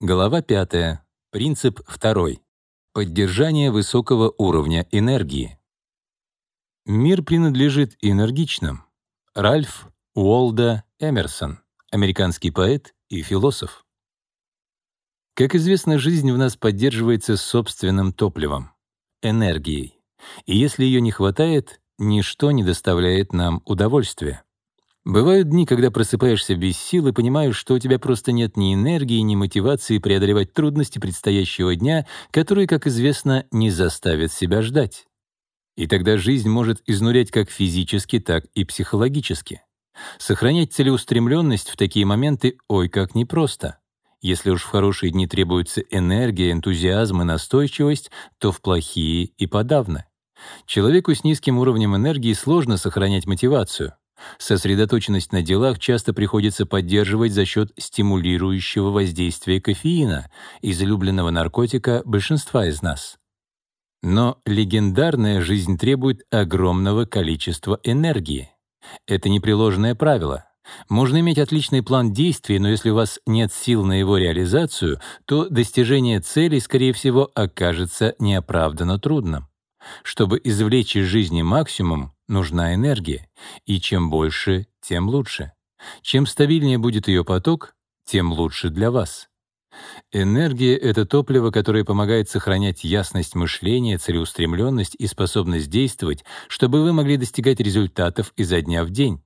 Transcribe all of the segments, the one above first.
Глава 5. Принцип 2. Поддержание высокого уровня энергии. Мир принадлежит энергичным. Ральф Уолда Эмерсон, американский поэт и философ. Как известно, жизнь в нас поддерживается собственным топливом — энергией. И если ее не хватает, ничто не доставляет нам удовольствия. Бывают дни, когда просыпаешься без сил и понимаешь, что у тебя просто нет ни энергии, ни мотивации преодолевать трудности предстоящего дня, которые, как известно, не заставят себя ждать. И тогда жизнь может изнурять как физически, так и психологически. Сохранять целеустремленность в такие моменты ой как непросто. Если уж в хорошие дни требуется энергия, энтузиазм и настойчивость, то в плохие и подавно. Человеку с низким уровнем энергии сложно сохранять мотивацию. Сосредоточенность на делах часто приходится поддерживать за счет стимулирующего воздействия кофеина, излюбленного наркотика большинства из нас. Но легендарная жизнь требует огромного количества энергии. Это непреложное правило. Можно иметь отличный план действий, но если у вас нет сил на его реализацию, то достижение целей, скорее всего, окажется неоправданно трудным. Чтобы извлечь из жизни максимум, нужна энергия, и чем больше, тем лучше. Чем стабильнее будет ее поток, тем лучше для вас. Энергия — это топливо, которое помогает сохранять ясность мышления, целеустремленность и способность действовать, чтобы вы могли достигать результатов изо дня в день.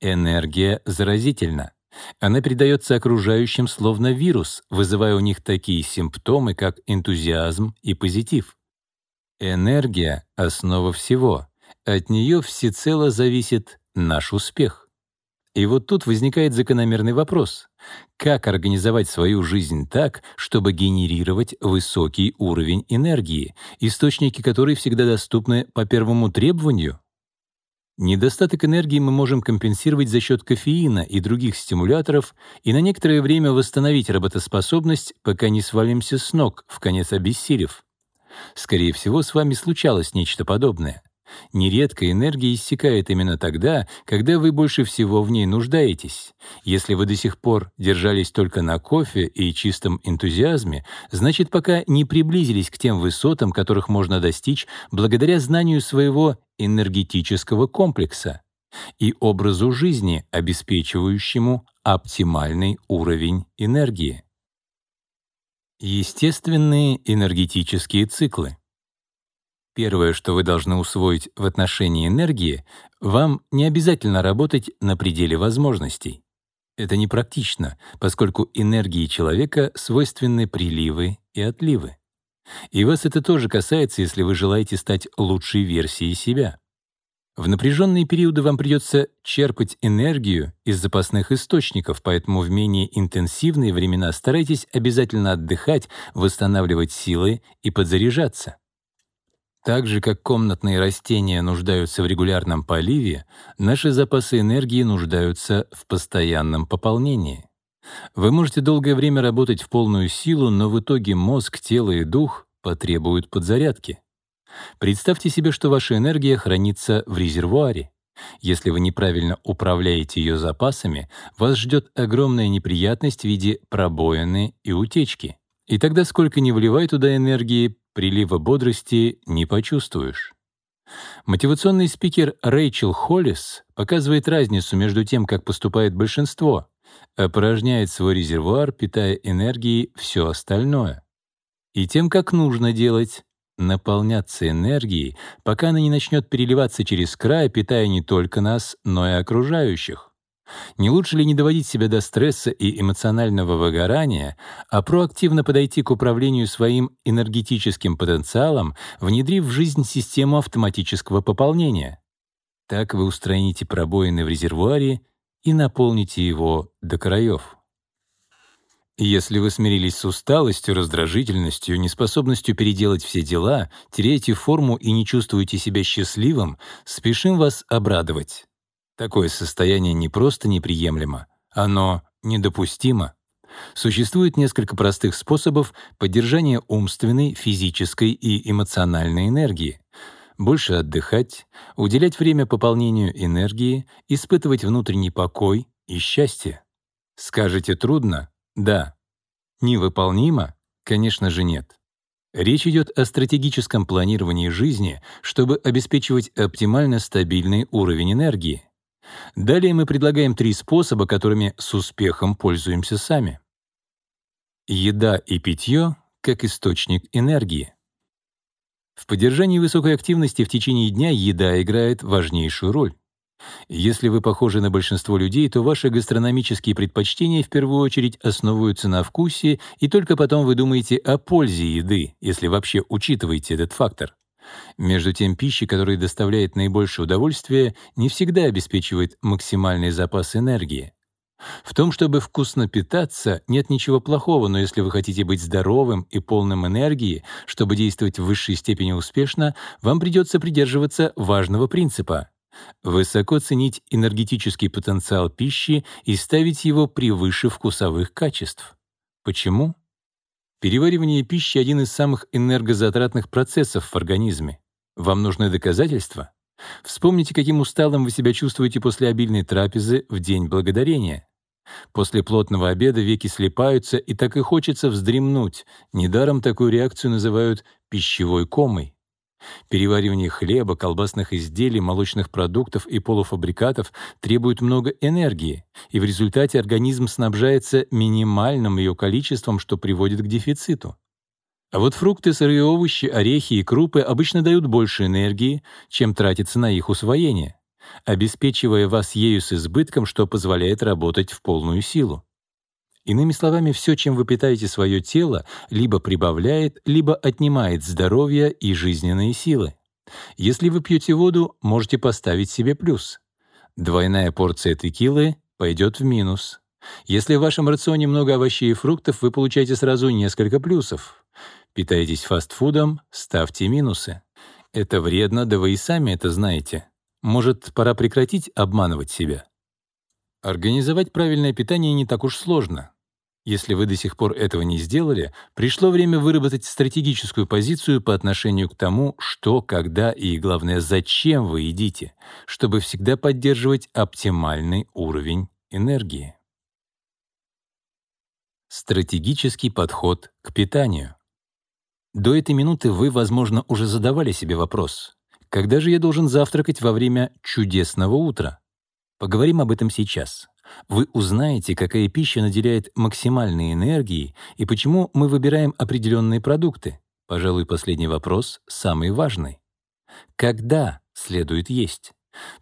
Энергия заразительна. Она передается окружающим словно вирус, вызывая у них такие симптомы, как энтузиазм и позитив. Энергия — основа всего. От нее всецело зависит наш успех. И вот тут возникает закономерный вопрос. Как организовать свою жизнь так, чтобы генерировать высокий уровень энергии, источники которой всегда доступны по первому требованию? Недостаток энергии мы можем компенсировать за счет кофеина и других стимуляторов и на некоторое время восстановить работоспособность, пока не свалимся с ног, в конец обессилев. Скорее всего, с вами случалось нечто подобное. Нередко энергия иссякает именно тогда, когда вы больше всего в ней нуждаетесь. Если вы до сих пор держались только на кофе и чистом энтузиазме, значит, пока не приблизились к тем высотам, которых можно достичь благодаря знанию своего энергетического комплекса и образу жизни, обеспечивающему оптимальный уровень энергии. Естественные энергетические циклы. Первое, что вы должны усвоить в отношении энергии, вам не обязательно работать на пределе возможностей. Это непрактично, поскольку энергии человека свойственны приливы и отливы. И вас это тоже касается, если вы желаете стать лучшей версией себя. В напряженные периоды вам придется черпать энергию из запасных источников, поэтому в менее интенсивные времена старайтесь обязательно отдыхать, восстанавливать силы и подзаряжаться. Так же, как комнатные растения нуждаются в регулярном поливе, наши запасы энергии нуждаются в постоянном пополнении. Вы можете долгое время работать в полную силу, но в итоге мозг, тело и дух потребуют подзарядки. Представьте себе, что ваша энергия хранится в резервуаре. Если вы неправильно управляете ее запасами, вас ждет огромная неприятность в виде пробоины и утечки. И тогда сколько ни вливай туда энергии, прилива бодрости не почувствуешь. Мотивационный спикер Рэйчел Холлис показывает разницу между тем, как поступает большинство, опорожняет свой резервуар, питая энергией все остальное, и тем, как нужно делать, наполняться энергией, пока она не начнет переливаться через край, питая не только нас, но и окружающих. Не лучше ли не доводить себя до стресса и эмоционального выгорания, а проактивно подойти к управлению своим энергетическим потенциалом, внедрив в жизнь систему автоматического пополнения? Так вы устраните пробоины в резервуаре и наполните его до краев. Если вы смирились с усталостью, раздражительностью, неспособностью переделать все дела, теряете форму и не чувствуете себя счастливым, спешим вас обрадовать. Такое состояние не просто неприемлемо, оно недопустимо. Существует несколько простых способов поддержания умственной, физической и эмоциональной энергии. Больше отдыхать, уделять время пополнению энергии, испытывать внутренний покой и счастье. Скажете трудно? Да. Невыполнимо? Конечно же нет. Речь идет о стратегическом планировании жизни, чтобы обеспечивать оптимально стабильный уровень энергии. Далее мы предлагаем три способа, которыми с успехом пользуемся сами. Еда и питье как источник энергии. В поддержании высокой активности в течение дня еда играет важнейшую роль. Если вы похожи на большинство людей, то ваши гастрономические предпочтения в первую очередь основываются на вкусе, и только потом вы думаете о пользе еды, если вообще учитываете этот фактор. Между тем, пища, которая доставляет наибольшее удовольствие, не всегда обеспечивает максимальный запас энергии. В том, чтобы вкусно питаться, нет ничего плохого, но если вы хотите быть здоровым и полным энергии, чтобы действовать в высшей степени успешно, вам придется придерживаться важного принципа — высоко ценить энергетический потенциал пищи и ставить его превыше вкусовых качеств. Почему? Переваривание пищи — один из самых энергозатратных процессов в организме. Вам нужны доказательства? Вспомните, каким усталым вы себя чувствуете после обильной трапезы в День Благодарения. После плотного обеда веки слепаются, и так и хочется вздремнуть. Недаром такую реакцию называют пищевой комой. Переваривание хлеба, колбасных изделий, молочных продуктов и полуфабрикатов требует много энергии, и в результате организм снабжается минимальным ее количеством, что приводит к дефициту. А вот фрукты, сырые овощи, орехи и крупы обычно дают больше энергии, чем тратится на их усвоение обеспечивая вас ею с избытком, что позволяет работать в полную силу. Иными словами, все, чем вы питаете свое тело, либо прибавляет, либо отнимает здоровье и жизненные силы. Если вы пьете воду, можете поставить себе плюс. Двойная порция текилы пойдет в минус. Если в вашем рационе много овощей и фруктов, вы получаете сразу несколько плюсов. Питаетесь фастфудом — ставьте минусы. Это вредно, да вы и сами это знаете. Может, пора прекратить обманывать себя? Организовать правильное питание не так уж сложно. Если вы до сих пор этого не сделали, пришло время выработать стратегическую позицию по отношению к тому, что, когда и, главное, зачем вы едите, чтобы всегда поддерживать оптимальный уровень энергии. Стратегический подход к питанию. До этой минуты вы, возможно, уже задавали себе вопрос, когда же я должен завтракать во время чудесного утра? Поговорим об этом сейчас. Вы узнаете, какая пища наделяет максимальной энергией и почему мы выбираем определенные продукты. Пожалуй, последний вопрос самый важный. Когда следует есть?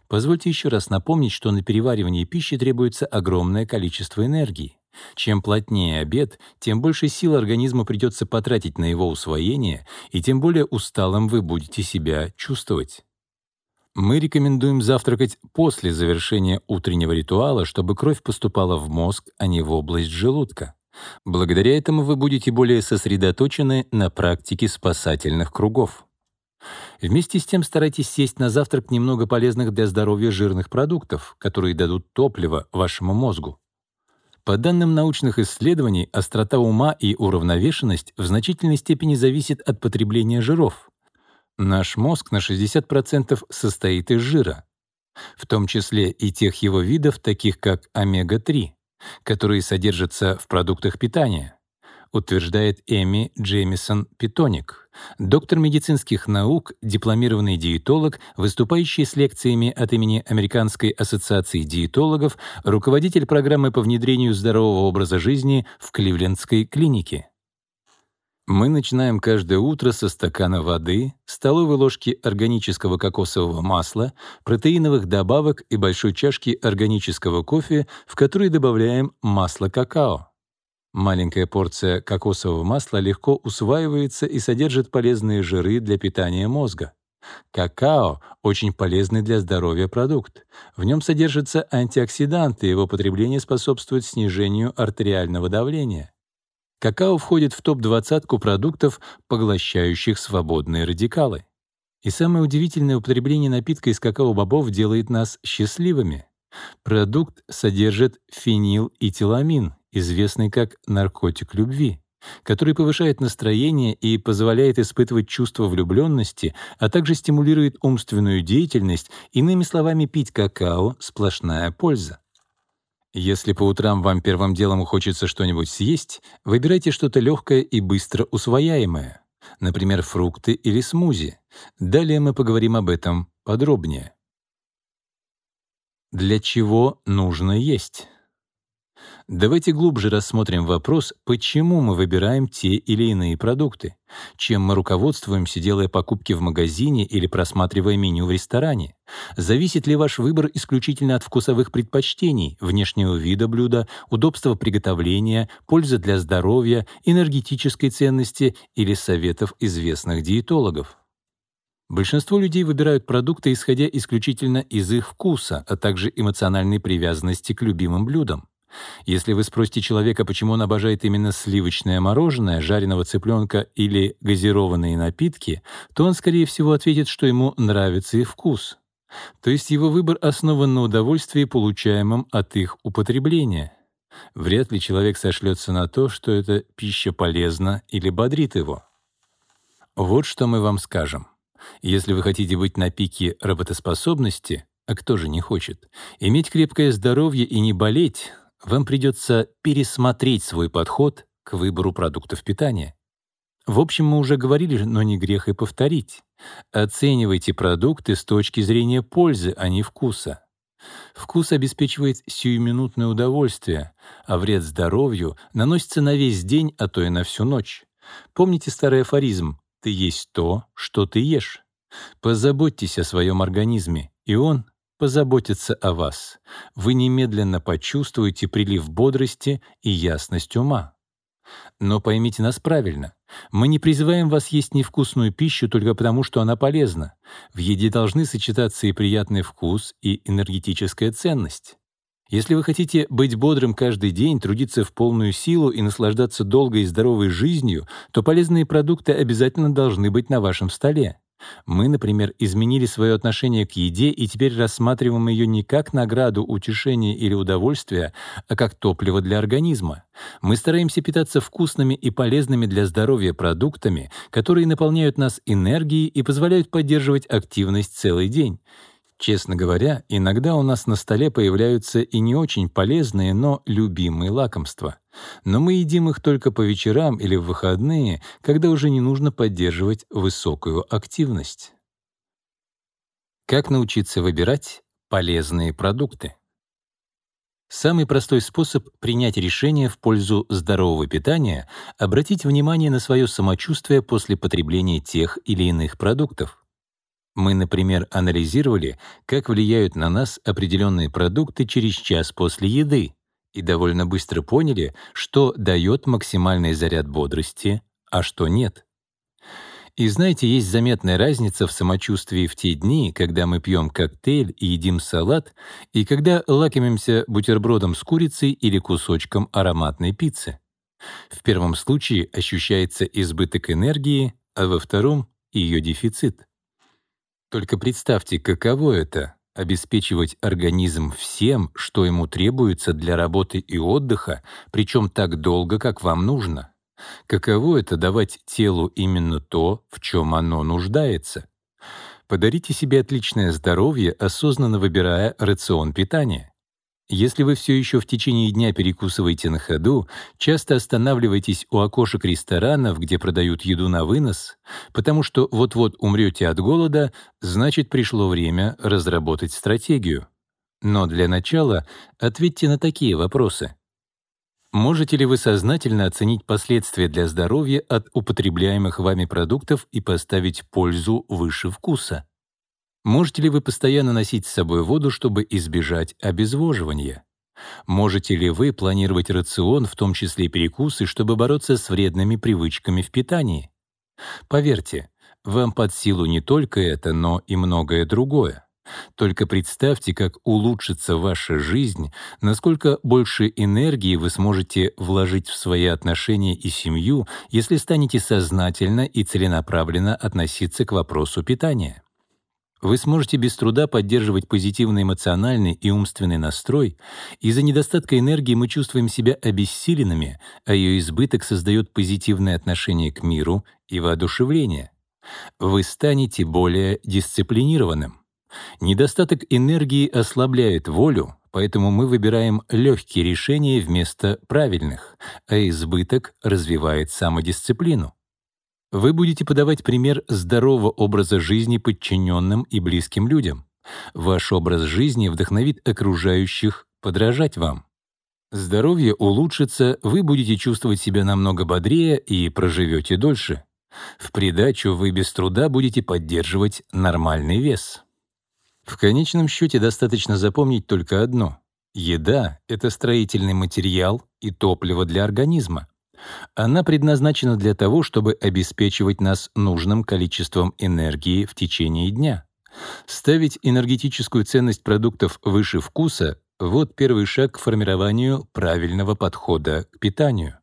Позвольте еще раз напомнить, что на переваривание пищи требуется огромное количество энергии. Чем плотнее обед, тем больше сил организму придется потратить на его усвоение, и тем более усталым вы будете себя чувствовать. Мы рекомендуем завтракать после завершения утреннего ритуала, чтобы кровь поступала в мозг, а не в область желудка. Благодаря этому вы будете более сосредоточены на практике спасательных кругов. Вместе с тем старайтесь сесть на завтрак немного полезных для здоровья жирных продуктов, которые дадут топливо вашему мозгу. По данным научных исследований, острота ума и уравновешенность в значительной степени зависит от потребления жиров. Наш мозг на 60% состоит из жира, в том числе и тех его видов, таких как омега-3, которые содержатся в продуктах питания утверждает Эми Джеймисон Питоник, доктор медицинских наук, дипломированный диетолог, выступающий с лекциями от имени Американской ассоциации диетологов, руководитель программы по внедрению здорового образа жизни в Кливлендской клинике. Мы начинаем каждое утро со стакана воды, столовой ложки органического кокосового масла, протеиновых добавок и большой чашки органического кофе, в который добавляем масло какао. Маленькая порция кокосового масла легко усваивается и содержит полезные жиры для питания мозга. Какао — очень полезный для здоровья продукт. В нем содержатся антиоксиданты, его потребление способствует снижению артериального давления. Какао входит в топ-двадцатку продуктов, поглощающих свободные радикалы. И самое удивительное употребление напитка из какао-бобов делает нас счастливыми. Продукт содержит фенилэтиламин, известный как наркотик любви, который повышает настроение и позволяет испытывать чувство влюбленности, а также стимулирует умственную деятельность, иными словами, пить какао — сплошная польза. Если по утрам вам первым делом хочется что-нибудь съесть, выбирайте что-то легкое и быстро усвояемое, например, фрукты или смузи. Далее мы поговорим об этом подробнее. Для чего нужно есть? Давайте глубже рассмотрим вопрос, почему мы выбираем те или иные продукты, чем мы руководствуемся, делая покупки в магазине или просматривая меню в ресторане. Зависит ли ваш выбор исключительно от вкусовых предпочтений, внешнего вида блюда, удобства приготовления, пользы для здоровья, энергетической ценности или советов известных диетологов? Большинство людей выбирают продукты, исходя исключительно из их вкуса, а также эмоциональной привязанности к любимым блюдам. Если вы спросите человека, почему он обожает именно сливочное мороженое, жареного цыпленка или газированные напитки, то он, скорее всего, ответит, что ему нравится их вкус. То есть его выбор основан на удовольствии, получаемом от их употребления. Вряд ли человек сошлется на то, что эта пища полезна или бодрит его. Вот что мы вам скажем. Если вы хотите быть на пике работоспособности, а кто же не хочет, иметь крепкое здоровье и не болеть, вам придется пересмотреть свой подход к выбору продуктов питания. В общем, мы уже говорили, но не грех и повторить. Оценивайте продукты с точки зрения пользы, а не вкуса. Вкус обеспечивает сиюминутное удовольствие, а вред здоровью наносится на весь день, а то и на всю ночь. Помните старый афоризм «ты есть то, что ты ешь». Позаботьтесь о своем организме, и он позаботится о вас. Вы немедленно почувствуете прилив бодрости и ясность ума. Но поймите нас правильно. Мы не призываем вас есть невкусную пищу только потому, что она полезна. В еде должны сочетаться и приятный вкус, и энергетическая ценность. Если вы хотите быть бодрым каждый день, трудиться в полную силу и наслаждаться долгой и здоровой жизнью, то полезные продукты обязательно должны быть на вашем столе. Мы, например, изменили свое отношение к еде и теперь рассматриваем ее не как награду, утешение или удовольствие, а как топливо для организма. Мы стараемся питаться вкусными и полезными для здоровья продуктами, которые наполняют нас энергией и позволяют поддерживать активность целый день. Честно говоря, иногда у нас на столе появляются и не очень полезные, но любимые лакомства. Но мы едим их только по вечерам или в выходные, когда уже не нужно поддерживать высокую активность. Как научиться выбирать полезные продукты? Самый простой способ принять решение в пользу здорового питания — обратить внимание на свое самочувствие после потребления тех или иных продуктов. Мы, например, анализировали, как влияют на нас определенные продукты через час после еды и довольно быстро поняли, что дает максимальный заряд бодрости, а что нет. И знаете, есть заметная разница в самочувствии в те дни, когда мы пьем коктейль и едим салат, и когда лакомимся бутербродом с курицей или кусочком ароматной пиццы. В первом случае ощущается избыток энергии, а во втором — ее дефицит. Только представьте, каково это — обеспечивать организм всем, что ему требуется для работы и отдыха, причем так долго, как вам нужно. Каково это — давать телу именно то, в чем оно нуждается. Подарите себе отличное здоровье, осознанно выбирая рацион питания. Если вы все еще в течение дня перекусываете на ходу, часто останавливайтесь у окошек ресторанов, где продают еду на вынос, потому что вот-вот умрете от голода, значит, пришло время разработать стратегию. Но для начала ответьте на такие вопросы. Можете ли вы сознательно оценить последствия для здоровья от употребляемых вами продуктов и поставить пользу выше вкуса? Можете ли вы постоянно носить с собой воду, чтобы избежать обезвоживания? Можете ли вы планировать рацион, в том числе перекусы, чтобы бороться с вредными привычками в питании? Поверьте, вам под силу не только это, но и многое другое. Только представьте, как улучшится ваша жизнь, насколько больше энергии вы сможете вложить в свои отношения и семью, если станете сознательно и целенаправленно относиться к вопросу питания. Вы сможете без труда поддерживать позитивный эмоциональный и умственный настрой. Из-за недостатка энергии мы чувствуем себя обессиленными, а ее избыток создает позитивное отношение к миру и воодушевление. Вы станете более дисциплинированным. Недостаток энергии ослабляет волю, поэтому мы выбираем легкие решения вместо правильных, а избыток развивает самодисциплину. Вы будете подавать пример здорового образа жизни подчиненным и близким людям. Ваш образ жизни вдохновит окружающих подражать вам. Здоровье улучшится, вы будете чувствовать себя намного бодрее и проживете дольше. В придачу вы без труда будете поддерживать нормальный вес. В конечном счете достаточно запомнить только одно. Еда — это строительный материал и топливо для организма. Она предназначена для того, чтобы обеспечивать нас нужным количеством энергии в течение дня. Ставить энергетическую ценность продуктов выше вкуса — вот первый шаг к формированию правильного подхода к питанию.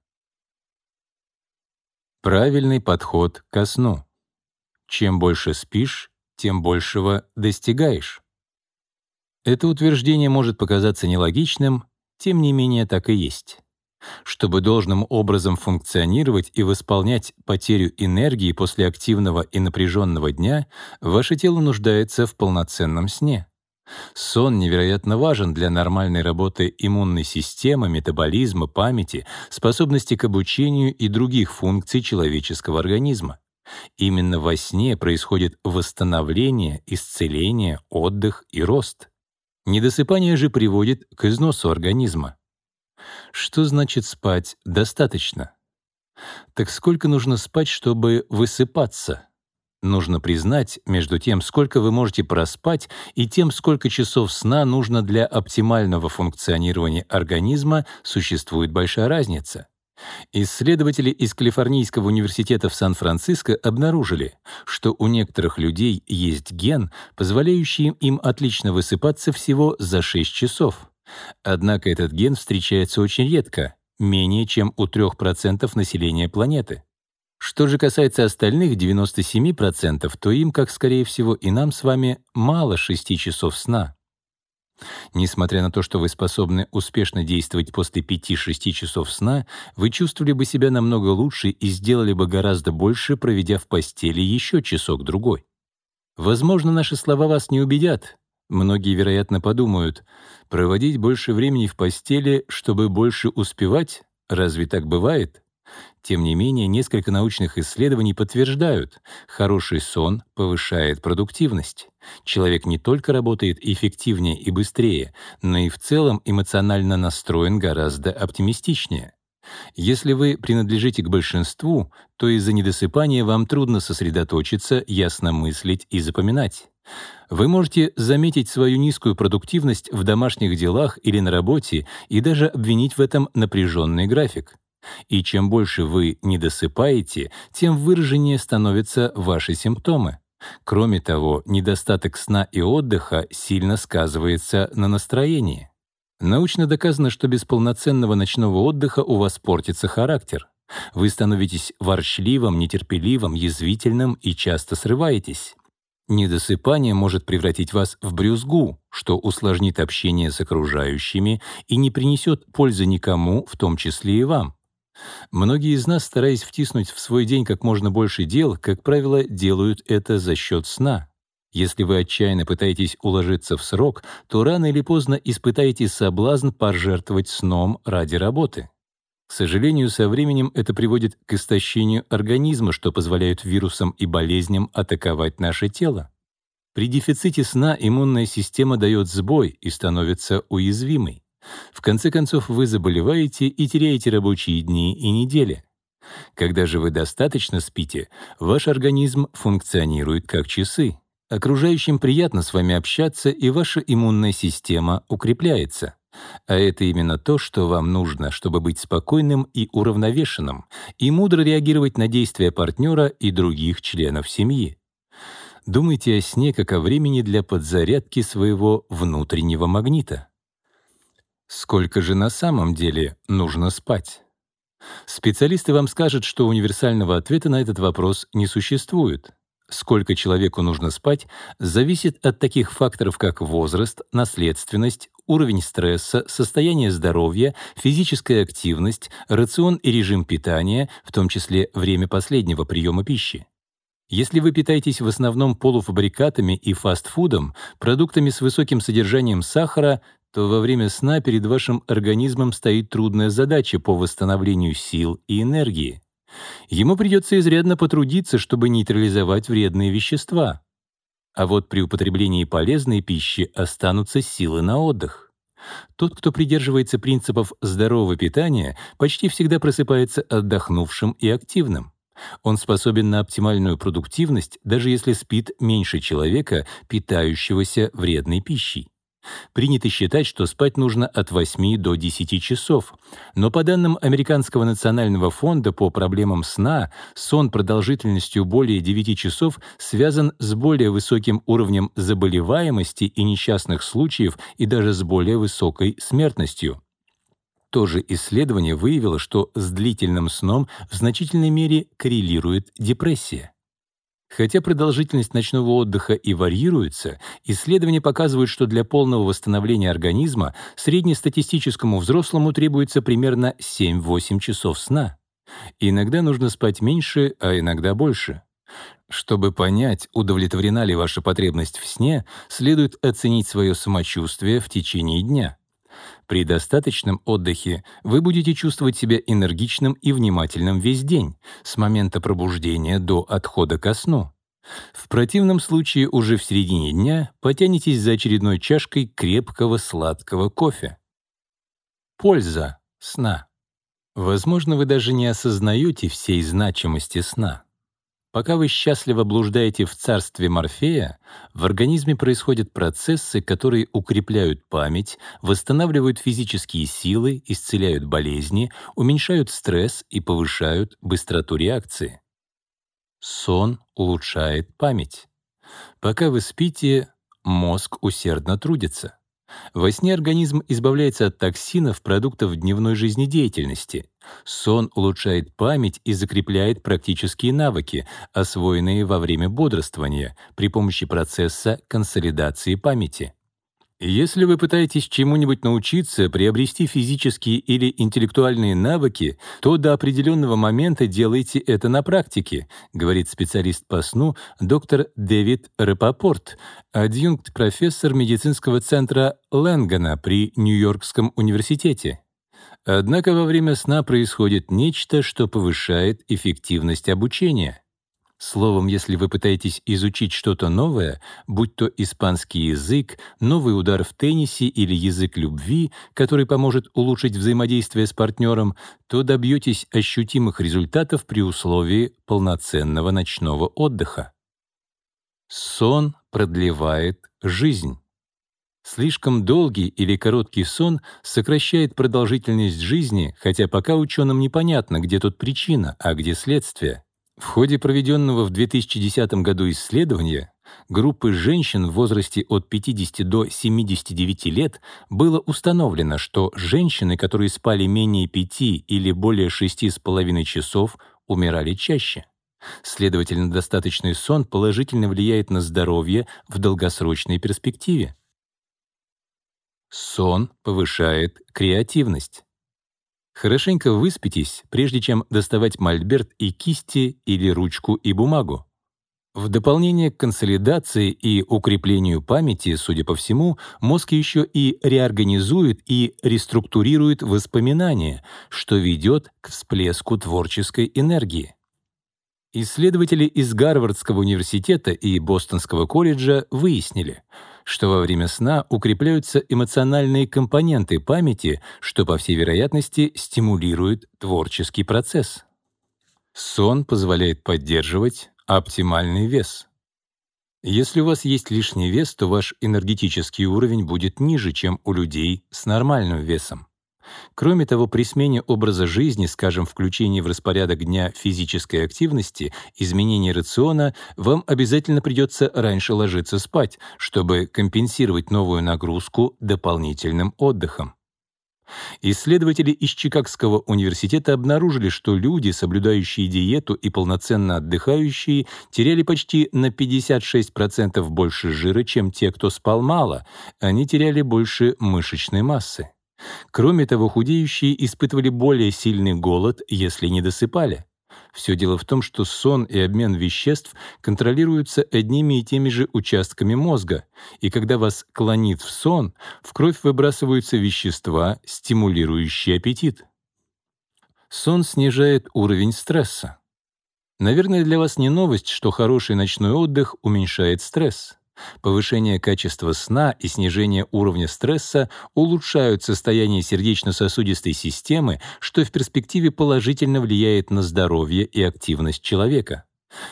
Правильный подход ко сну. Чем больше спишь, тем большего достигаешь. Это утверждение может показаться нелогичным, тем не менее так и есть. Чтобы должным образом функционировать и восполнять потерю энергии после активного и напряженного дня, ваше тело нуждается в полноценном сне. Сон невероятно важен для нормальной работы иммунной системы, метаболизма, памяти, способности к обучению и других функций человеческого организма. Именно во сне происходит восстановление, исцеление, отдых и рост. Недосыпание же приводит к износу организма. Что значит спать достаточно? Так сколько нужно спать, чтобы высыпаться? Нужно признать, между тем, сколько вы можете проспать, и тем, сколько часов сна нужно для оптимального функционирования организма, существует большая разница. Исследователи из Калифорнийского университета в Сан-Франциско обнаружили, что у некоторых людей есть ген, позволяющий им отлично высыпаться всего за 6 часов. Однако этот ген встречается очень редко, менее чем у 3% населения планеты. Что же касается остальных 97%, то им, как скорее всего и нам с вами, мало 6 часов сна. Несмотря на то, что вы способны успешно действовать после 5-6 часов сна, вы чувствовали бы себя намного лучше и сделали бы гораздо больше, проведя в постели еще часок-другой. Возможно, наши слова вас не убедят. Многие, вероятно, подумают, проводить больше времени в постели, чтобы больше успевать? Разве так бывает? Тем не менее, несколько научных исследований подтверждают, хороший сон повышает продуктивность. Человек не только работает эффективнее и быстрее, но и в целом эмоционально настроен гораздо оптимистичнее. Если вы принадлежите к большинству, то из-за недосыпания вам трудно сосредоточиться, ясно мыслить и запоминать. Вы можете заметить свою низкую продуктивность в домашних делах или на работе и даже обвинить в этом напряженный график. И чем больше вы недосыпаете, тем выраженнее становятся ваши симптомы. Кроме того, недостаток сна и отдыха сильно сказывается на настроении. Научно доказано, что без полноценного ночного отдыха у вас портится характер. Вы становитесь ворчливым, нетерпеливым, язвительным и часто срываетесь. Недосыпание может превратить вас в брюзгу, что усложнит общение с окружающими и не принесет пользы никому, в том числе и вам. Многие из нас, стараясь втиснуть в свой день как можно больше дел, как правило, делают это за счет сна. Если вы отчаянно пытаетесь уложиться в срок, то рано или поздно испытаете соблазн пожертвовать сном ради работы. К сожалению, со временем это приводит к истощению организма, что позволяет вирусам и болезням атаковать наше тело. При дефиците сна иммунная система дает сбой и становится уязвимой. В конце концов, вы заболеваете и теряете рабочие дни и недели. Когда же вы достаточно спите, ваш организм функционирует как часы. Окружающим приятно с вами общаться, и ваша иммунная система укрепляется. А это именно то, что вам нужно, чтобы быть спокойным и уравновешенным, и мудро реагировать на действия партнера и других членов семьи. Думайте о сне как о времени для подзарядки своего внутреннего магнита. Сколько же на самом деле нужно спать? Специалисты вам скажут, что универсального ответа на этот вопрос не существует. Сколько человеку нужно спать, зависит от таких факторов, как возраст, наследственность, уровень стресса, состояние здоровья, физическая активность, рацион и режим питания, в том числе время последнего приема пищи. Если вы питаетесь в основном полуфабрикатами и фастфудом, продуктами с высоким содержанием сахара, то во время сна перед вашим организмом стоит трудная задача по восстановлению сил и энергии. Ему придется изрядно потрудиться, чтобы нейтрализовать вредные вещества. А вот при употреблении полезной пищи останутся силы на отдых. Тот, кто придерживается принципов здорового питания, почти всегда просыпается отдохнувшим и активным. Он способен на оптимальную продуктивность, даже если спит меньше человека, питающегося вредной пищей. Принято считать, что спать нужно от 8 до 10 часов. Но по данным Американского национального фонда по проблемам сна, сон продолжительностью более 9 часов связан с более высоким уровнем заболеваемости и несчастных случаев и даже с более высокой смертностью. То же исследование выявило, что с длительным сном в значительной мере коррелирует депрессия. Хотя продолжительность ночного отдыха и варьируется, исследования показывают, что для полного восстановления организма среднестатистическому взрослому требуется примерно 7-8 часов сна. иногда нужно спать меньше, а иногда больше. Чтобы понять, удовлетворена ли ваша потребность в сне, следует оценить свое самочувствие в течение дня. При достаточном отдыхе вы будете чувствовать себя энергичным и внимательным весь день, с момента пробуждения до отхода ко сну. В противном случае уже в середине дня потянетесь за очередной чашкой крепкого сладкого кофе. Польза сна. Возможно, вы даже не осознаете всей значимости сна. Пока вы счастливо блуждаете в царстве Морфея, в организме происходят процессы, которые укрепляют память, восстанавливают физические силы, исцеляют болезни, уменьшают стресс и повышают быстроту реакции. Сон улучшает память. Пока вы спите, мозг усердно трудится. Во сне организм избавляется от токсинов, продуктов дневной жизнедеятельности. Сон улучшает память и закрепляет практические навыки, освоенные во время бодрствования, при помощи процесса консолидации памяти. Если вы пытаетесь чему-нибудь научиться, приобрести физические или интеллектуальные навыки, то до определенного момента делайте это на практике, говорит специалист по сну доктор Дэвид Рапопорт, адъюнкт-профессор медицинского центра Лэнгана при Нью-Йоркском университете. Однако во время сна происходит нечто, что повышает эффективность обучения. Словом, если вы пытаетесь изучить что-то новое, будь то испанский язык, новый удар в теннисе или язык любви, который поможет улучшить взаимодействие с партнером, то добьетесь ощутимых результатов при условии полноценного ночного отдыха. Сон продлевает жизнь. Слишком долгий или короткий сон сокращает продолжительность жизни, хотя пока ученым непонятно, где тут причина, а где следствие. В ходе проведенного в 2010 году исследования группы женщин в возрасте от 50 до 79 лет было установлено, что женщины, которые спали менее 5 или более 6,5 часов, умирали чаще. Следовательно, достаточный сон положительно влияет на здоровье в долгосрочной перспективе. Сон повышает креативность. Хорошенько выспитесь, прежде чем доставать мольберт и кисти или ручку и бумагу. В дополнение к консолидации и укреплению памяти, судя по всему, мозг еще и реорганизует и реструктурирует воспоминания, что ведет к всплеску творческой энергии. Исследователи из Гарвардского университета и Бостонского колледжа выяснили, что во время сна укрепляются эмоциональные компоненты памяти, что, по всей вероятности, стимулирует творческий процесс. Сон позволяет поддерживать оптимальный вес. Если у вас есть лишний вес, то ваш энергетический уровень будет ниже, чем у людей с нормальным весом. Кроме того, при смене образа жизни, скажем, включении в распорядок дня физической активности, изменении рациона, вам обязательно придется раньше ложиться спать, чтобы компенсировать новую нагрузку дополнительным отдыхом. Исследователи из Чикагского университета обнаружили, что люди, соблюдающие диету и полноценно отдыхающие, теряли почти на 56% больше жира, чем те, кто спал мало. Они теряли больше мышечной массы. Кроме того, худеющие испытывали более сильный голод, если не досыпали. Все дело в том, что сон и обмен веществ контролируются одними и теми же участками мозга, и когда вас клонит в сон, в кровь выбрасываются вещества, стимулирующие аппетит. Сон снижает уровень стресса. Наверное, для вас не новость, что хороший ночной отдых уменьшает стресс. Повышение качества сна и снижение уровня стресса улучшают состояние сердечно-сосудистой системы, что в перспективе положительно влияет на здоровье и активность человека.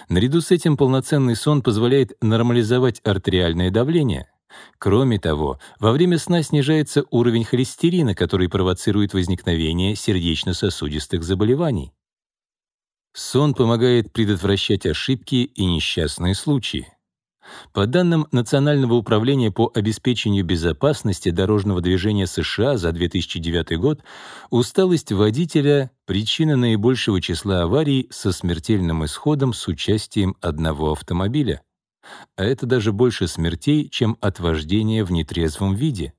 Наряду с этим полноценный сон позволяет нормализовать артериальное давление. Кроме того, во время сна снижается уровень холестерина, который провоцирует возникновение сердечно-сосудистых заболеваний. Сон помогает предотвращать ошибки и несчастные случаи. По данным Национального управления по обеспечению безопасности дорожного движения США за 2009 год, усталость водителя — причина наибольшего числа аварий со смертельным исходом с участием одного автомобиля. А это даже больше смертей, чем от вождения в нетрезвом виде.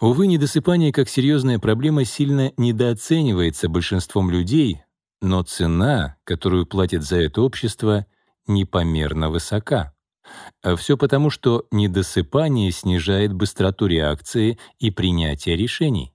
Увы, недосыпание как серьезная проблема сильно недооценивается большинством людей, но цена, которую платит за это общество, непомерно высока. А все потому, что недосыпание снижает быстроту реакции и принятия решений.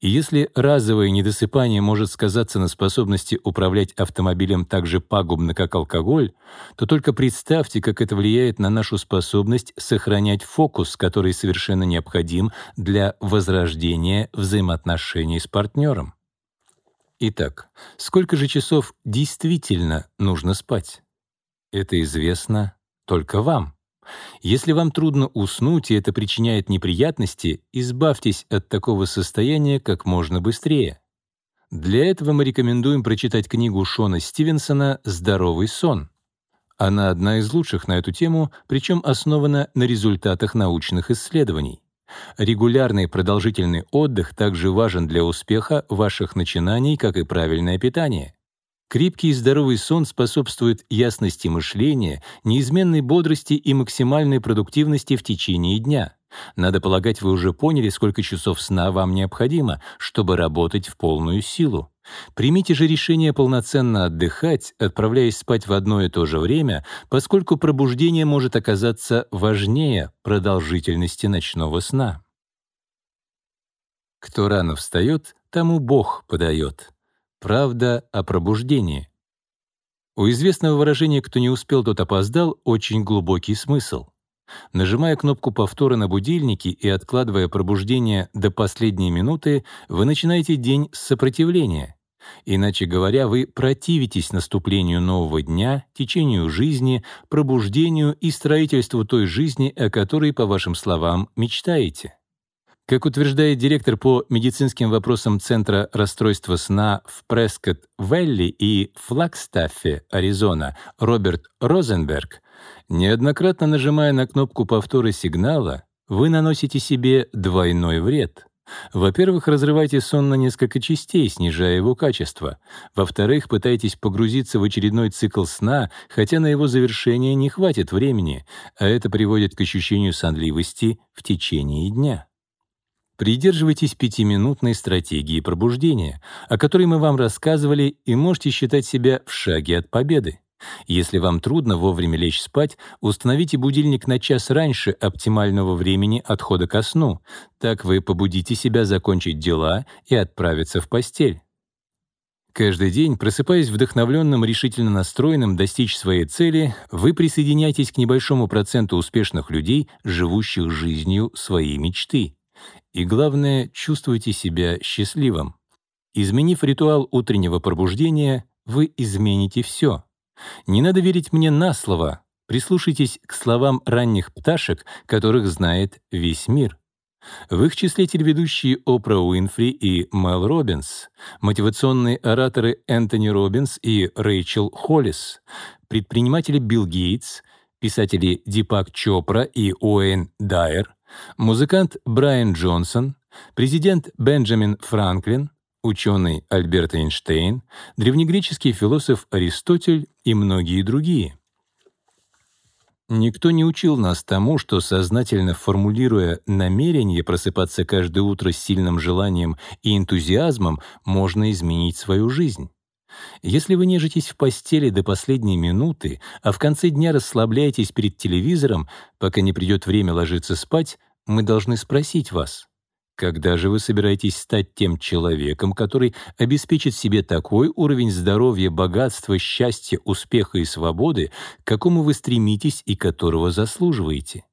Если разовое недосыпание может сказаться на способности управлять автомобилем так же пагубно, как алкоголь, то только представьте, как это влияет на нашу способность сохранять фокус, который совершенно необходим для возрождения взаимоотношений с партнером. Итак, сколько же часов действительно нужно спать? Это известно только вам. Если вам трудно уснуть и это причиняет неприятности, избавьтесь от такого состояния как можно быстрее. Для этого мы рекомендуем прочитать книгу Шона Стивенсона «Здоровый сон». Она одна из лучших на эту тему, причем основана на результатах научных исследований. Регулярный продолжительный отдых также важен для успеха ваших начинаний, как и правильное питание. Крепкий и здоровый сон способствует ясности мышления, неизменной бодрости и максимальной продуктивности в течение дня. Надо полагать, вы уже поняли, сколько часов сна вам необходимо, чтобы работать в полную силу. Примите же решение полноценно отдыхать, отправляясь спать в одно и то же время, поскольку пробуждение может оказаться важнее продолжительности ночного сна. Кто рано встает, тому Бог подает. Правда о пробуждении. У известного выражения «кто не успел, тот опоздал» очень глубокий смысл. Нажимая кнопку повтора на будильнике и откладывая пробуждение до последней минуты, вы начинаете день с сопротивления. Иначе говоря, вы противитесь наступлению нового дня, течению жизни, пробуждению и строительству той жизни, о которой, по вашим словам, мечтаете. Как утверждает директор по медицинским вопросам Центра расстройства сна в Прескотт-Вэлли и Флагстаффе, Аризона, Роберт Розенберг, неоднократно нажимая на кнопку повтора сигнала, вы наносите себе двойной вред. Во-первых, разрывайте сон на несколько частей, снижая его качество. Во-вторых, пытайтесь погрузиться в очередной цикл сна, хотя на его завершение не хватит времени, а это приводит к ощущению сонливости в течение дня. Придерживайтесь пятиминутной стратегии пробуждения, о которой мы вам рассказывали, и можете считать себя в шаге от победы. Если вам трудно вовремя лечь спать, установите будильник на час раньше оптимального времени отхода ко сну. Так вы побудите себя закончить дела и отправиться в постель. Каждый день, просыпаясь вдохновленным, решительно настроенным достичь своей цели, вы присоединяетесь к небольшому проценту успешных людей, живущих жизнью своей мечты. И главное, чувствуйте себя счастливым. Изменив ритуал утреннего пробуждения, вы измените все. Не надо верить мне на слово. Прислушайтесь к словам ранних пташек, которых знает весь мир. В их числе телеведущие Опра Уинфри и Мел Робинс, мотивационные ораторы Энтони Робинс и Рэйчел Холлис, предприниматели Билл Гейтс, писатели Дипак Чопра и Уэйн Дайер, Музыкант Брайан Джонсон, президент Бенджамин Франклин, ученый Альберт Эйнштейн, древнегреческий философ Аристотель и многие другие. Никто не учил нас тому, что, сознательно формулируя намерение просыпаться каждое утро с сильным желанием и энтузиазмом, можно изменить свою жизнь. Если вы нежитесь в постели до последней минуты, а в конце дня расслабляетесь перед телевизором, пока не придет время ложиться спать, мы должны спросить вас, когда же вы собираетесь стать тем человеком, который обеспечит себе такой уровень здоровья, богатства, счастья, успеха и свободы, к какому вы стремитесь и которого заслуживаете?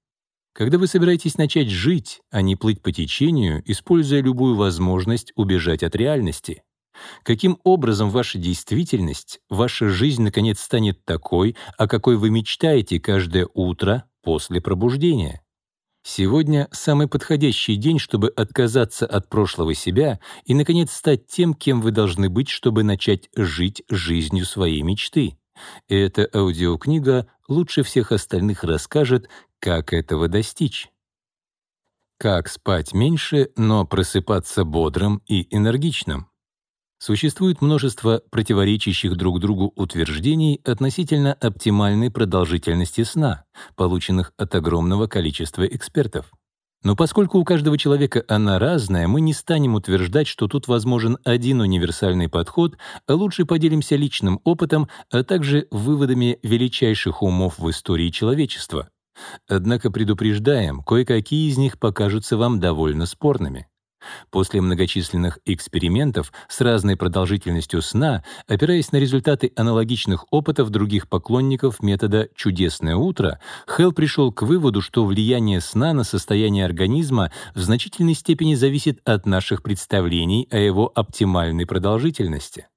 Когда вы собираетесь начать жить, а не плыть по течению, используя любую возможность убежать от реальности? Каким образом ваша действительность, ваша жизнь наконец станет такой, о какой вы мечтаете каждое утро после пробуждения? Сегодня самый подходящий день, чтобы отказаться от прошлого себя и, наконец, стать тем, кем вы должны быть, чтобы начать жить жизнью своей мечты. Эта аудиокнига лучше всех остальных расскажет, как этого достичь. Как спать меньше, но просыпаться бодрым и энергичным. Существует множество противоречащих друг другу утверждений относительно оптимальной продолжительности сна, полученных от огромного количества экспертов. Но поскольку у каждого человека она разная, мы не станем утверждать, что тут возможен один универсальный подход, а лучше поделимся личным опытом, а также выводами величайших умов в истории человечества. Однако предупреждаем, кое-какие из них покажутся вам довольно спорными. После многочисленных экспериментов с разной продолжительностью сна, опираясь на результаты аналогичных опытов других поклонников метода «чудесное утро», Хелл пришел к выводу, что влияние сна на состояние организма в значительной степени зависит от наших представлений о его оптимальной продолжительности.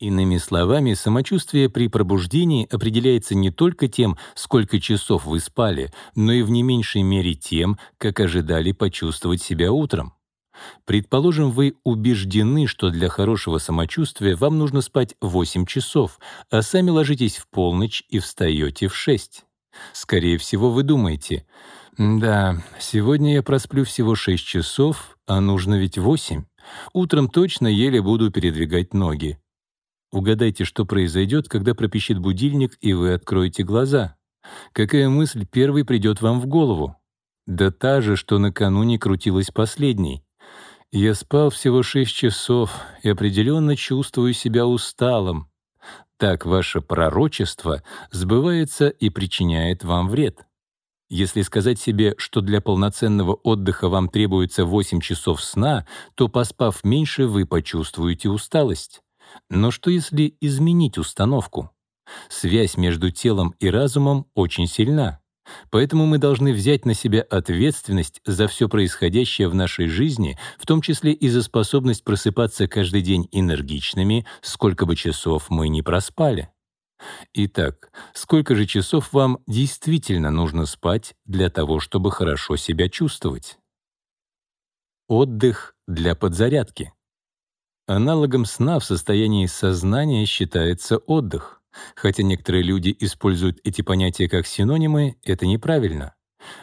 Иными словами, самочувствие при пробуждении определяется не только тем, сколько часов вы спали, но и в не меньшей мере тем, как ожидали почувствовать себя утром. Предположим, вы убеждены, что для хорошего самочувствия вам нужно спать 8 часов, а сами ложитесь в полночь и встаете в 6. Скорее всего, вы думаете, «Да, сегодня я просплю всего 6 часов, а нужно ведь 8. Утром точно еле буду передвигать ноги». Угадайте, что произойдет, когда пропищит будильник, и вы откроете глаза. Какая мысль первой придет вам в голову? Да та же, что накануне крутилась последней. Я спал всего шесть часов и определенно чувствую себя усталым. Так ваше пророчество сбывается и причиняет вам вред. Если сказать себе, что для полноценного отдыха вам требуется 8 часов сна, то, поспав меньше, вы почувствуете усталость. Но что если изменить установку? Связь между телом и разумом очень сильна. Поэтому мы должны взять на себя ответственность за все происходящее в нашей жизни, в том числе и за способность просыпаться каждый день энергичными, сколько бы часов мы ни проспали. Итак, сколько же часов вам действительно нужно спать для того, чтобы хорошо себя чувствовать? Отдых для подзарядки. Аналогом сна в состоянии сознания считается отдых. Хотя некоторые люди используют эти понятия как синонимы, это неправильно.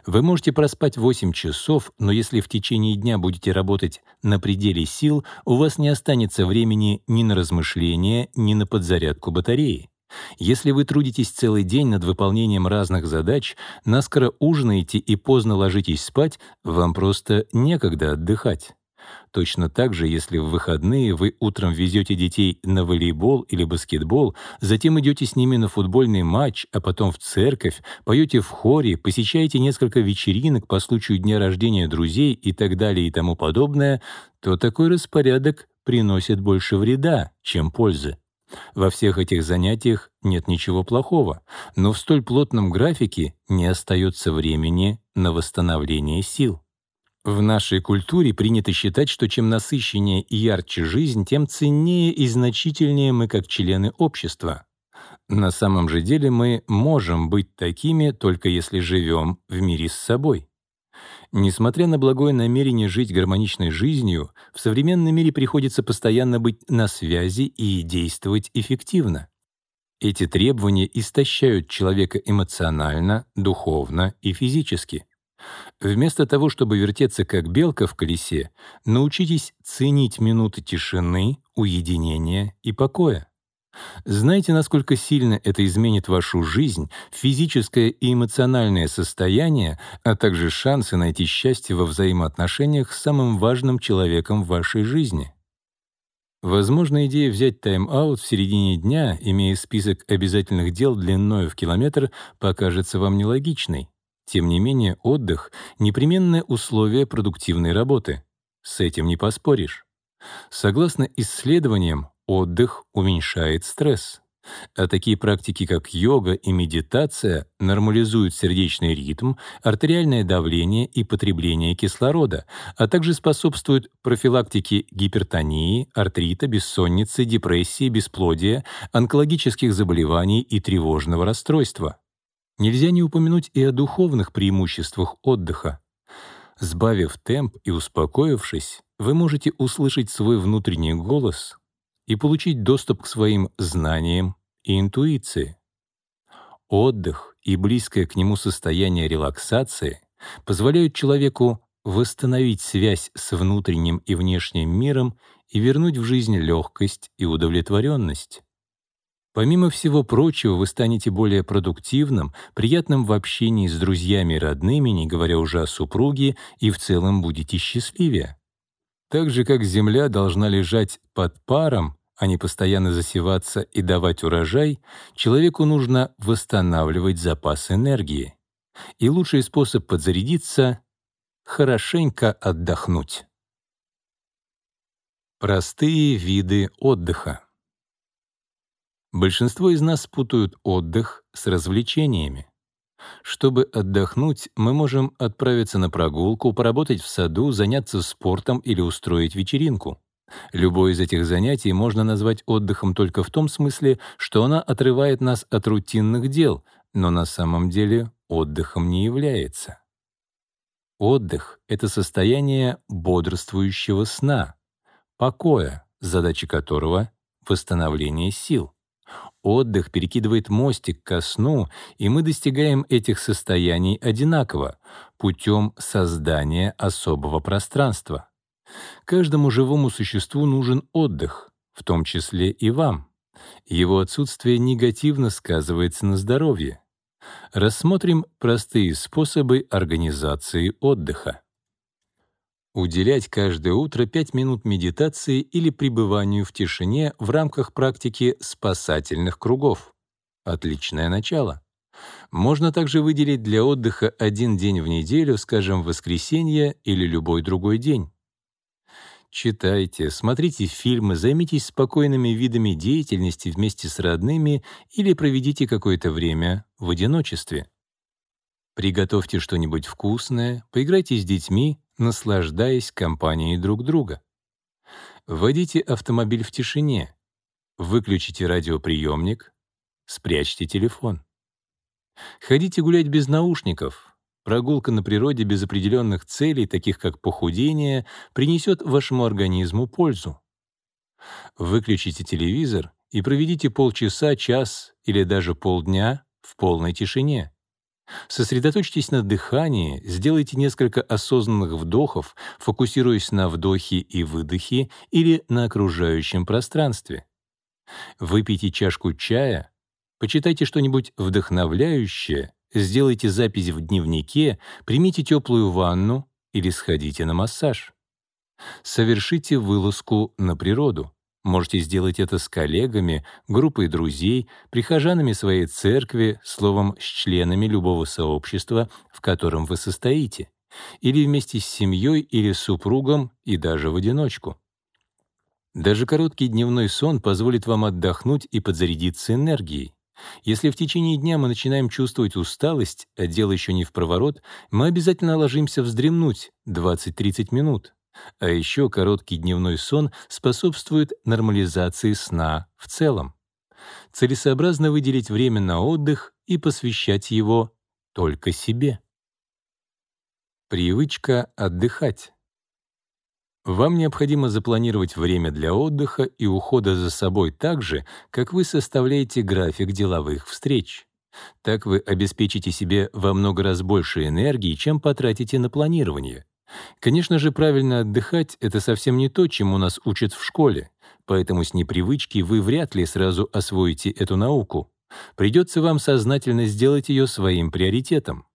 Вы можете проспать 8 часов, но если в течение дня будете работать на пределе сил, у вас не останется времени ни на размышления, ни на подзарядку батареи. Если вы трудитесь целый день над выполнением разных задач, наскоро ужинаете и поздно ложитесь спать, вам просто некогда отдыхать. Точно так же, если в выходные вы утром везете детей на волейбол или баскетбол, затем идете с ними на футбольный матч, а потом в церковь, поете в хоре, посещаете несколько вечеринок по случаю дня рождения друзей и так далее и тому подобное, то такой распорядок приносит больше вреда, чем пользы. Во всех этих занятиях нет ничего плохого, но в столь плотном графике не остается времени на восстановление сил. В нашей культуре принято считать, что чем насыщеннее и ярче жизнь, тем ценнее и значительнее мы как члены общества. На самом же деле мы можем быть такими, только если живем в мире с собой. Несмотря на благое намерение жить гармоничной жизнью, в современном мире приходится постоянно быть на связи и действовать эффективно. Эти требования истощают человека эмоционально, духовно и физически. Вместо того, чтобы вертеться как белка в колесе, научитесь ценить минуты тишины, уединения и покоя. Знаете, насколько сильно это изменит вашу жизнь, физическое и эмоциональное состояние, а также шансы найти счастье во взаимоотношениях с самым важным человеком в вашей жизни? Возможно, идея взять тайм-аут в середине дня, имея список обязательных дел длиной в километр, покажется вам нелогичной. Тем не менее, отдых — непременное условие продуктивной работы. С этим не поспоришь. Согласно исследованиям, отдых уменьшает стресс. А такие практики, как йога и медитация, нормализуют сердечный ритм, артериальное давление и потребление кислорода, а также способствуют профилактике гипертонии, артрита, бессонницы, депрессии, бесплодия, онкологических заболеваний и тревожного расстройства. Нельзя не упомянуть и о духовных преимуществах отдыха. Сбавив темп и успокоившись, вы можете услышать свой внутренний голос и получить доступ к своим знаниям и интуиции. Отдых и близкое к нему состояние релаксации позволяют человеку восстановить связь с внутренним и внешним миром и вернуть в жизнь легкость и удовлетворенность. Помимо всего прочего, вы станете более продуктивным, приятным в общении с друзьями и родными, не говоря уже о супруге, и в целом будете счастливее. Так же, как земля должна лежать под паром, а не постоянно засеваться и давать урожай, человеку нужно восстанавливать запас энергии. И лучший способ подзарядиться — хорошенько отдохнуть. Простые виды отдыха. Большинство из нас путают отдых с развлечениями. Чтобы отдохнуть, мы можем отправиться на прогулку, поработать в саду, заняться спортом или устроить вечеринку. Любое из этих занятий можно назвать отдыхом только в том смысле, что она отрывает нас от рутинных дел, но на самом деле отдыхом не является. Отдых — это состояние бодрствующего сна, покоя, задача которого — восстановление сил. Отдых перекидывает мостик ко сну, и мы достигаем этих состояний одинаково, путем создания особого пространства. Каждому живому существу нужен отдых, в том числе и вам. Его отсутствие негативно сказывается на здоровье. Рассмотрим простые способы организации отдыха. Уделять каждое утро 5 минут медитации или пребыванию в тишине в рамках практики спасательных кругов. Отличное начало. Можно также выделить для отдыха один день в неделю, скажем, воскресенье или любой другой день. Читайте, смотрите фильмы, займитесь спокойными видами деятельности вместе с родными или проведите какое-то время в одиночестве. Приготовьте что-нибудь вкусное, поиграйте с детьми, наслаждаясь компанией друг друга. Водите автомобиль в тишине. Выключите радиоприемник, спрячьте телефон. Ходите гулять без наушников. Прогулка на природе без определенных целей, таких как похудение, принесет вашему организму пользу. Выключите телевизор и проведите полчаса, час или даже полдня в полной тишине. Сосредоточьтесь на дыхании, сделайте несколько осознанных вдохов, фокусируясь на вдохе и выдохе или на окружающем пространстве. Выпейте чашку чая, почитайте что-нибудь вдохновляющее, сделайте запись в дневнике, примите теплую ванну или сходите на массаж. Совершите вылазку на природу. Можете сделать это с коллегами, группой друзей, прихожанами своей церкви, словом, с членами любого сообщества, в котором вы состоите, или вместе с семьей или супругом, и даже в одиночку. Даже короткий дневной сон позволит вам отдохнуть и подзарядиться энергией. Если в течение дня мы начинаем чувствовать усталость, а дело еще не в проворот, мы обязательно ложимся вздремнуть 20-30 минут. А еще короткий дневной сон способствует нормализации сна в целом. Целесообразно выделить время на отдых и посвящать его только себе. Привычка отдыхать. Вам необходимо запланировать время для отдыха и ухода за собой так же, как вы составляете график деловых встреч. Так вы обеспечите себе во много раз больше энергии, чем потратите на планирование. Конечно же, правильно отдыхать — это совсем не то, чему нас учат в школе, поэтому с непривычки вы вряд ли сразу освоите эту науку. Придется вам сознательно сделать ее своим приоритетом.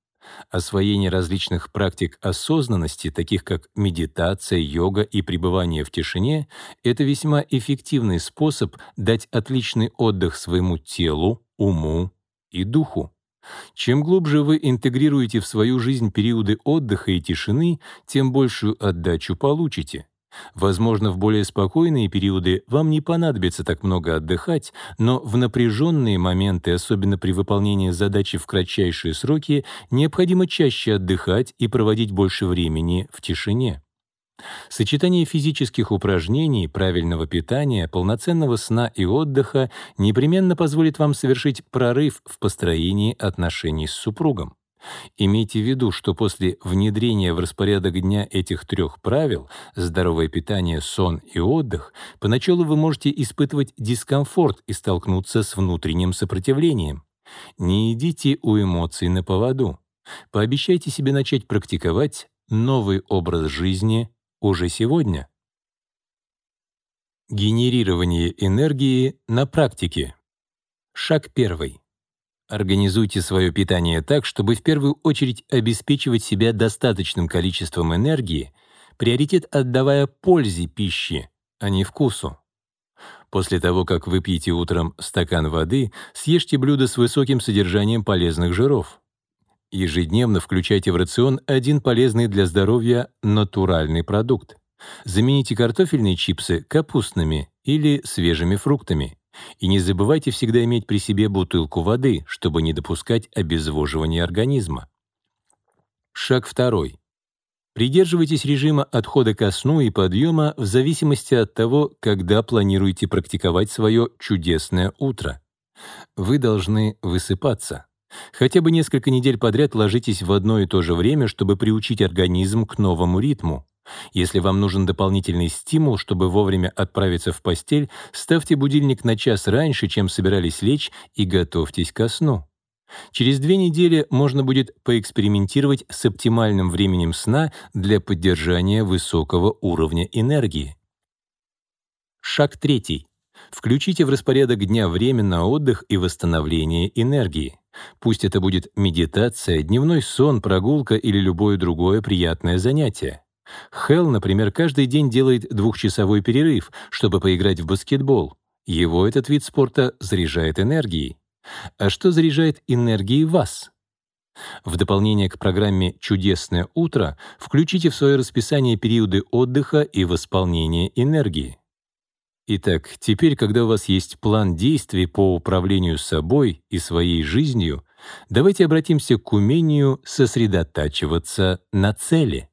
Освоение различных практик осознанности, таких как медитация, йога и пребывание в тишине, это весьма эффективный способ дать отличный отдых своему телу, уму и духу. Чем глубже вы интегрируете в свою жизнь периоды отдыха и тишины, тем большую отдачу получите. Возможно, в более спокойные периоды вам не понадобится так много отдыхать, но в напряженные моменты, особенно при выполнении задачи в кратчайшие сроки, необходимо чаще отдыхать и проводить больше времени в тишине. Сочетание физических упражнений, правильного питания, полноценного сна и отдыха непременно позволит вам совершить прорыв в построении отношений с супругом. Имейте в виду, что после внедрения в распорядок дня этих трех правил — здоровое питание, сон и отдых — поначалу вы можете испытывать дискомфорт и столкнуться с внутренним сопротивлением. Не идите у эмоций на поводу. Пообещайте себе начать практиковать новый образ жизни уже сегодня. Генерирование энергии на практике. Шаг первый. Организуйте свое питание так, чтобы в первую очередь обеспечивать себя достаточным количеством энергии, приоритет отдавая пользе пищи, а не вкусу. После того, как выпьете утром стакан воды, съешьте блюдо с высоким содержанием полезных жиров. Ежедневно включайте в рацион один полезный для здоровья натуральный продукт. Замените картофельные чипсы капустными или свежими фруктами. И не забывайте всегда иметь при себе бутылку воды, чтобы не допускать обезвоживания организма. Шаг второй. Придерживайтесь режима отхода ко сну и подъема в зависимости от того, когда планируете практиковать свое чудесное утро. Вы должны высыпаться. Хотя бы несколько недель подряд ложитесь в одно и то же время, чтобы приучить организм к новому ритму. Если вам нужен дополнительный стимул, чтобы вовремя отправиться в постель, ставьте будильник на час раньше, чем собирались лечь, и готовьтесь ко сну. Через две недели можно будет поэкспериментировать с оптимальным временем сна для поддержания высокого уровня энергии. Шаг третий. Включите в распорядок дня время на отдых и восстановление энергии. Пусть это будет медитация, дневной сон, прогулка или любое другое приятное занятие. Хелл, например, каждый день делает двухчасовой перерыв, чтобы поиграть в баскетбол. Его этот вид спорта заряжает энергией. А что заряжает энергией вас? В дополнение к программе «Чудесное утро» включите в свое расписание периоды отдыха и восполнения энергии. Итак, теперь, когда у вас есть план действий по управлению собой и своей жизнью, давайте обратимся к умению сосредотачиваться на цели.